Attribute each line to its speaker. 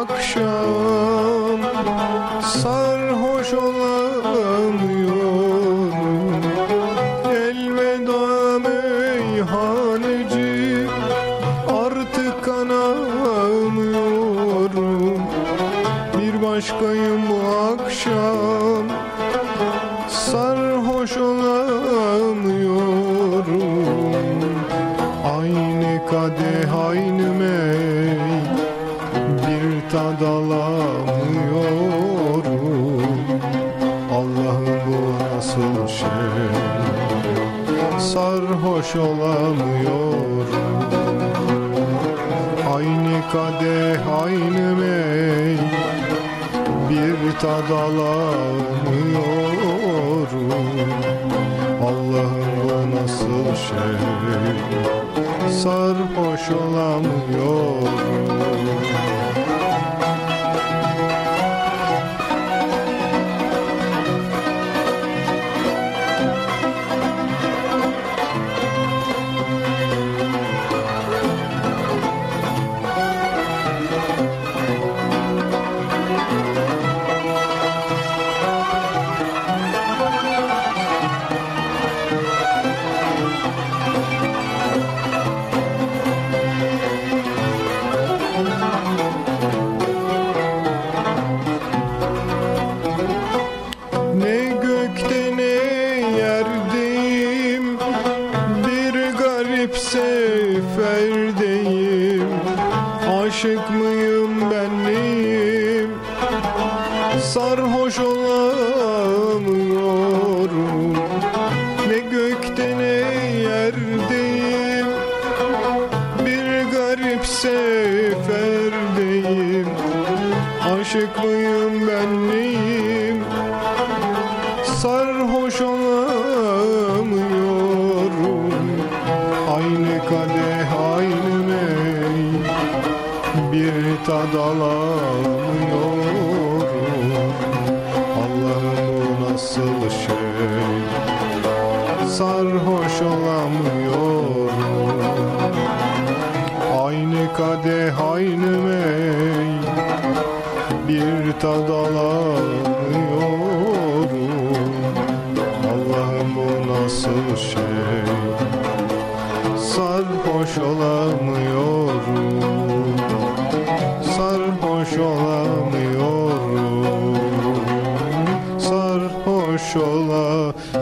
Speaker 1: akşam. Sarhoş olamıyorum. Elveda meyhaneci artık kanamıyorum. Bir başkayım bu akşam. Sarhoş olamıyorum alamıyorum Allah'ım bu nasıl şey? Sarhoş olamıyorum Aynı kadeh aynı mey Bir tad alamıyorum Allah'ım bu nasıl şey? Sarhoş olamıyorum seferdeyim. Aşık mıyım ben neyim? Sarhoş olamıyorum. Ne gökte ne yerdeyim. Bir garip seferdeyim. Aşık mıyım ben neyim? Sarhoş olamıyorum tad alamıyorum Allah'ım bu nasıl şey? Sarhoş olamıyorum. Aynı kadeh aynı mey. Bir tad alamıyorum Allah'ım bu nasıl şey? Sarhoş olamıyorum sarhoş olamıyorum